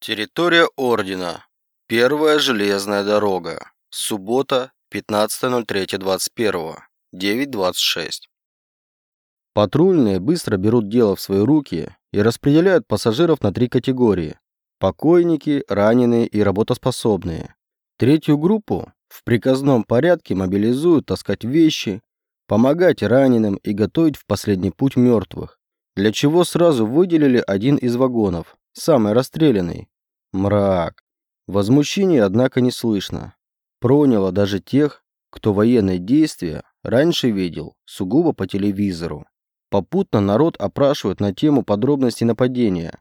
Территория Ордена. Первая железная дорога. Суббота, 15.03.21. 9.26. Патрульные быстро берут дело в свои руки и распределяют пассажиров на три категории. Покойники, раненые и работоспособные. Третью группу в приказном порядке мобилизуют таскать вещи, помогать раненым и готовить в последний путь мертвых. Для чего сразу выделили один из вагонов, самый расстрелянный. Мрак. Возмущения, однако, не слышно. Проняло даже тех, кто военные действия раньше видел сугубо по телевизору. Попутно народ опрашивает на тему подробностей нападения.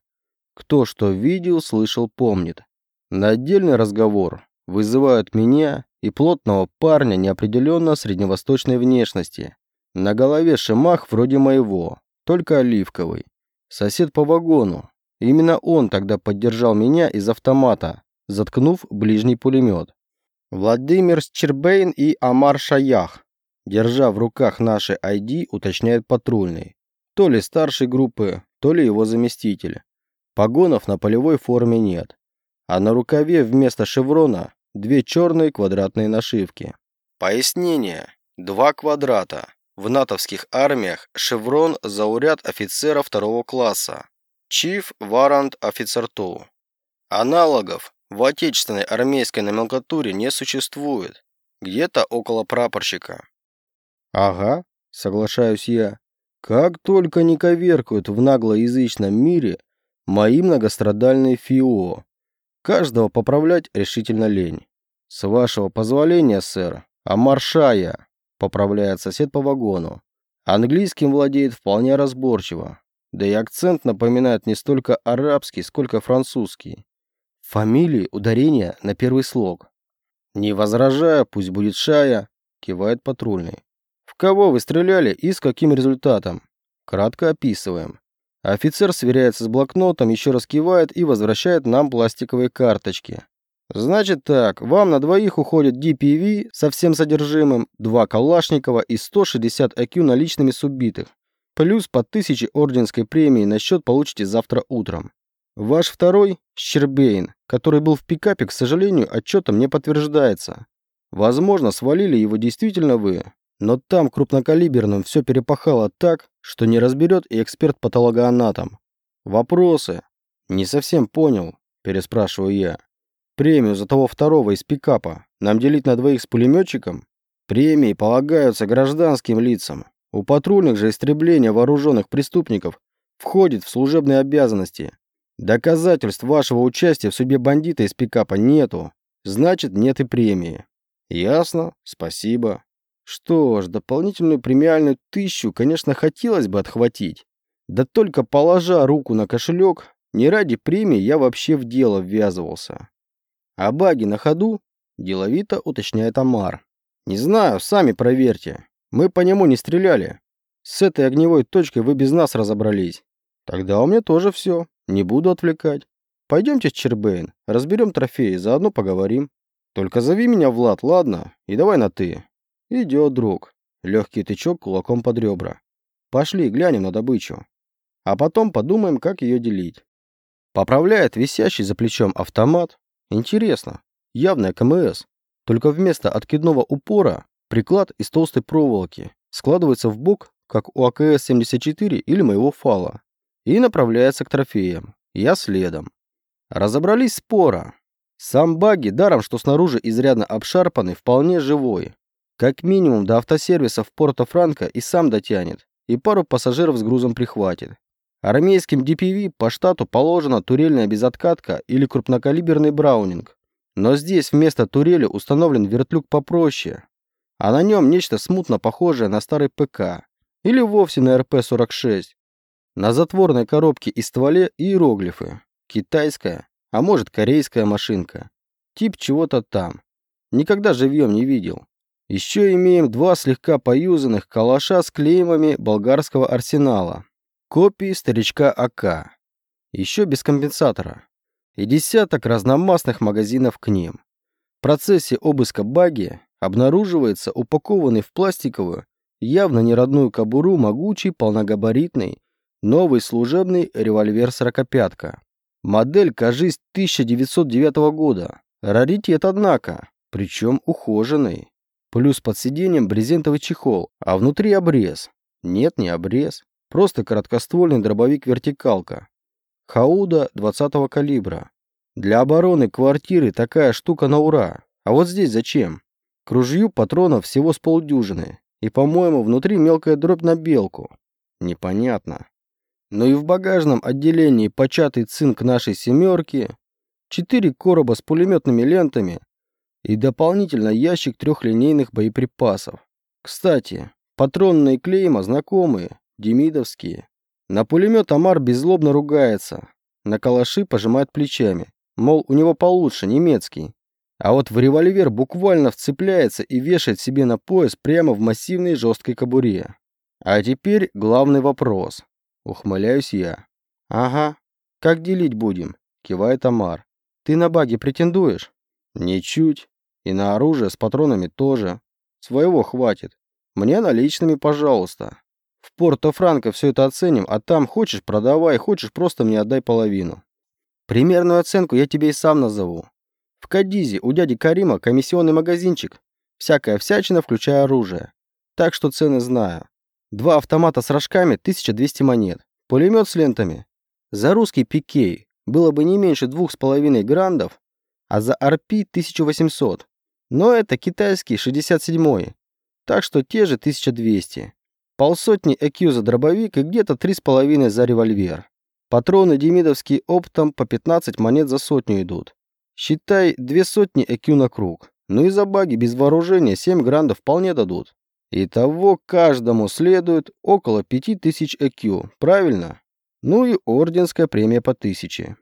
Кто что видел, слышал, помнит. На отдельный разговор вызывают меня и плотного парня неопределенно средневосточной внешности. На голове шемах вроде моего, только оливковый. Сосед по вагону. Именно он тогда поддержал меня из автомата, заткнув ближний пулемет. Владимир Счербейн и Амар Шаях, держа в руках наши ID, уточняет патрульный. То ли старшей группы, то ли его заместитель. Погонов на полевой форме нет. А на рукаве вместо шеврона две черные квадратные нашивки. Пояснение. Два квадрата. В натовских армиях шеврон зауряд офицера второго класса. Chief Warrant Officer 2. Аналогов в отечественной армейской номенклатуре не существует. Где-то около прапорщика. Ага, соглашаюсь я. Как только не коверкают в наглоязычном мире мои многострадальные ФИО. Каждого поправлять решительно лень. С вашего позволения, сэр, а маршая, поправляет сосед по вагону. Английским владеет вполне разборчиво. Да и акцент напоминает не столько арабский, сколько французский. Фамилии, ударение на первый слог. Не возражая, пусть будет шая, кивает патрульный. В кого вы стреляли и с каким результатом? Кратко описываем. Офицер сверяется с блокнотом, еще раз кивает и возвращает нам пластиковые карточки. Значит так, вам на двоих уходит DPV со всем содержимым, два Калашникова и 160 IQ наличными с убитых. Плюс по 1000 орденской премии на счет получите завтра утром. Ваш второй, Щербейн, который был в пикапе, к сожалению, отчетом не подтверждается. Возможно, свалили его действительно вы, но там крупнокалиберным все перепахало так, что не разберет и эксперт-патологоанатом. Вопросы? Не совсем понял, переспрашиваю я. Премию за того второго из пикапа нам делить на двоих с пулеметчиком? Премии полагаются гражданским лицам. У патрульных же истребление вооруженных преступников входит в служебные обязанности. Доказательств вашего участия в судьбе бандита из пикапа нету. Значит, нет и премии. Ясно? Спасибо. Что ж, дополнительную премиальную тысячу, конечно, хотелось бы отхватить. Да только положа руку на кошелек, не ради премии я вообще в дело ввязывался. А баги на ходу? Деловито уточняет Амар. Не знаю, сами проверьте. Мы по нему не стреляли. С этой огневой точкой вы без нас разобрались. Тогда у меня тоже все. Не буду отвлекать. Пойдемте Чербейн, разберем трофеи, заодно поговорим. Только зови меня Влад, ладно? И давай на «ты». «Идет, друг». Легкий тычок кулаком под ребра. «Пошли, глянем на добычу. А потом подумаем, как ее делить». Поправляет висящий за плечом автомат. Интересно. Явная КМС. Только вместо откидного упора приклад из толстой проволоки складывается в бок, как у АКС-74 или моего фала, и направляется к трофеям. Я следом. Разобрались спора. Сам багги, даром что снаружи изрядно обшарпанный, вполне живой. Как минимум до автосервиса в Порто-Франко и сам дотянет, и пару пассажиров с грузом прихватит. Армейским DPV по штату положена турельная безоткатка или крупнокалиберный браунинг. Но здесь вместо турели установлен вертлюг попроще, а на нем нечто смутно похожее на старый ПК или вовсе на РП-46. На затворной коробке и стволе иероглифы. Китайская, а может корейская машинка. Тип чего-то там. Никогда живьем не видел. Еще имеем два слегка поюзанных калаша с клеймами болгарского арсенала. Копии старичка АК. Еще без компенсатора. И десяток разномастных магазинов к ним. В процессе обыска баги обнаруживается упакованный в пластиковую, явно не родную кобуру могучий полногабаритный новый служебный револьвер сорокопятка. Модель, кажись, 1909 года. Раритет, однако, причем ухоженный. Плюс под сиденьем брезентовый чехол, а внутри обрез. Нет, не обрез. Просто короткоствольный дробовик-вертикалка. Хауда 20-го калибра. Для обороны квартиры такая штука на ура. А вот здесь зачем? К ружью патронов всего с полдюжины. И, по-моему, внутри мелкая дробь на белку. Непонятно. Но и в багажном отделении початый цинк нашей «семерки», четыре короба с пулеметными лентами и дополнительно ящик трехлинейных боеприпасов. Кстати, патронные клейма знакомые, демидовские. На пулемет Амар беззлобно ругается, на калаши пожимает плечами, мол, у него получше, немецкий. А вот в револьвер буквально вцепляется и вешает себе на пояс прямо в массивной жесткой кобуре. А теперь главный вопрос. Ухмыляюсь я. Ага. Как делить будем? Кивает Амар. Ты на баги претендуешь? Ничуть. И на оружие с патронами тоже. Своего хватит. Мне наличными, пожалуйста. В Порто-Франко все это оценим, а там хочешь продавай, хочешь просто мне отдай половину. Примерную оценку я тебе и сам назову. В Кадизе у дяди Карима комиссионный магазинчик. Всякая всячина, включая оружие. Так что цены знаю. Два автомата с рожками, 1200 монет. Пулемет с лентами. За русский пикей было бы не меньше двух с половиной грандов, а за арпи 1800. Но это китайский 67-й. Так что те же 1200. Полсотни ЭКЮ за дробовик и где-то три с половиной за револьвер. Патроны демидовские оптом по 15 монет за сотню идут. Считай, две сотни ЭКЮ на круг. Ну и за баги без вооружения 7 грандов вполне дадут. Итого каждому следует около 5000 ЭКЮ, правильно? Ну и орденская премия по тысяче.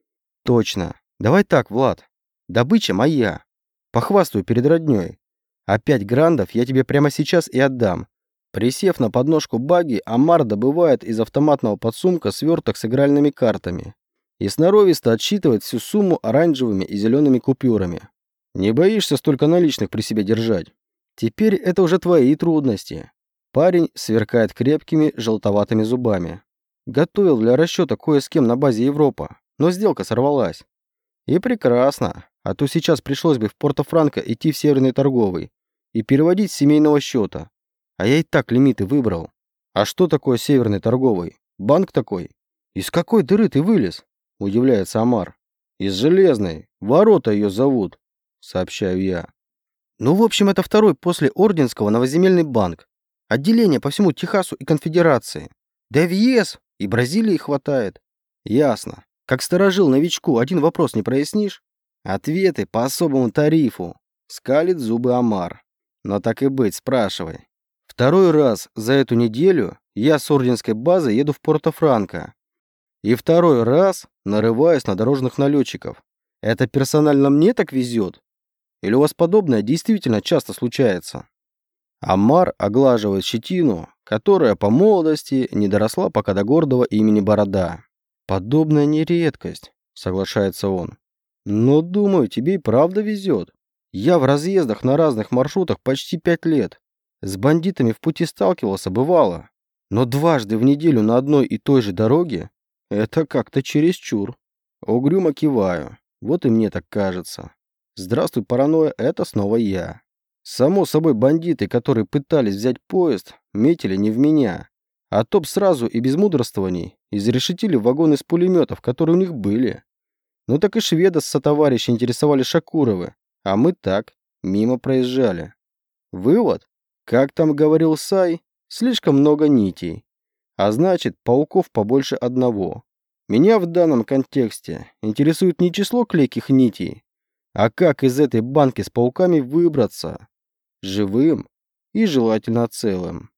Точно. Давай так, Влад. Добыча моя. Похвастаю перед роднёй. А пять грандов я тебе прямо сейчас и отдам. Присев на подножку баги, Амар добывает из автоматного подсумка сверток с игральными картами и сноровисто отсчитывает всю сумму оранжевыми и зелеными купюрами. Не боишься столько наличных при себе держать? Теперь это уже твои трудности. Парень сверкает крепкими желтоватыми зубами. Готовил для расчета кое с кем на базе Европа, но сделка сорвалась. И прекрасно, а то сейчас пришлось бы в Порто-Франко идти в Северный торговый и переводить с семейного счета. А я и так лимиты выбрал. А что такое Северный торговый? Банк такой? Из какой дыры ты вылез? Удивляется Амар. Из железной. Ворота ее зовут, сообщаю я. Ну, в общем, это второй после Орденского новоземельный банк. Отделение по всему Техасу и Конфедерации. Да в ЕС, и Бразилии хватает. Ясно. Как сторожил новичку, один вопрос не прояснишь? Ответы по особому тарифу. Скалит зубы Амар. Но так и быть, спрашивай. Второй раз за эту неделю я с орденской базы еду в Порто-Франко. И второй раз нарываюсь на дорожных налетчиков. Это персонально мне так везет? Или у вас подобное действительно часто случается? Амар оглаживает щетину, которая по молодости не доросла пока до гордого имени Борода. Подобная не редкость, соглашается он. Но, думаю, тебе и правда везет. Я в разъездах на разных маршрутах почти пять лет. С бандитами в пути сталкивался, бывало. Но дважды в неделю на одной и той же дороге — это как-то чересчур. Угрюмо киваю. Вот и мне так кажется. Здравствуй, паранойя, это снова я. Само собой, бандиты, которые пытались взять поезд, метили не в меня. А топ сразу и без мудрствований изрешетили вагон из пулеметов, которые у них были. Ну так и шведа с сотоварища интересовали Шакуровы, а мы так, мимо проезжали. Вывод? Как там говорил Сай, слишком много нитей. А значит, пауков побольше одного. Меня в данном контексте интересует не число клейких нитей, а как из этой банки с пауками выбраться? Живым и желательно целым.